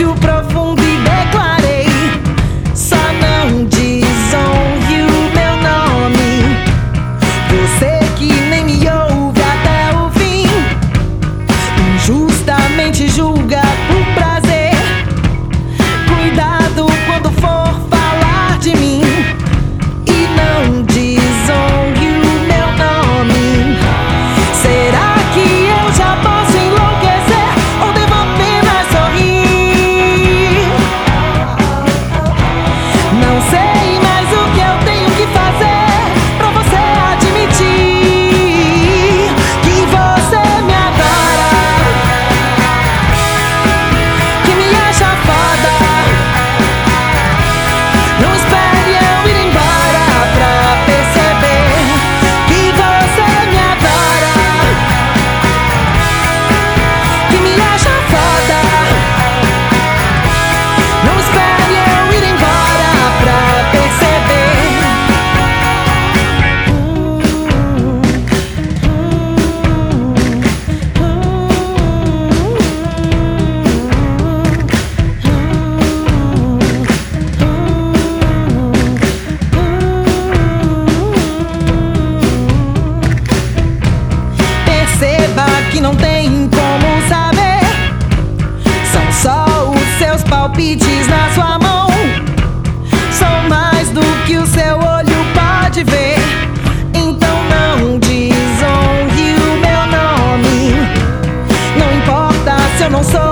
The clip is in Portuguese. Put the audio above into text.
fácil pra Não sei. lápides na sua mão são mais do que o seu olho pode ver. Então não desonre o meu nome. Não importa se eu não sou.